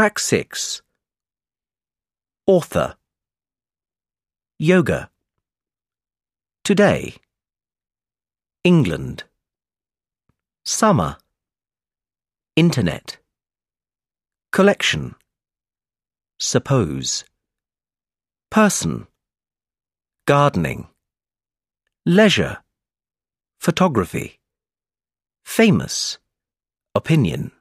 Track 6 Author. Yoga. Today. England. Summer. Internet. Collection. Suppose. Person. Gardening. Leisure. Photography. Famous. Opinion.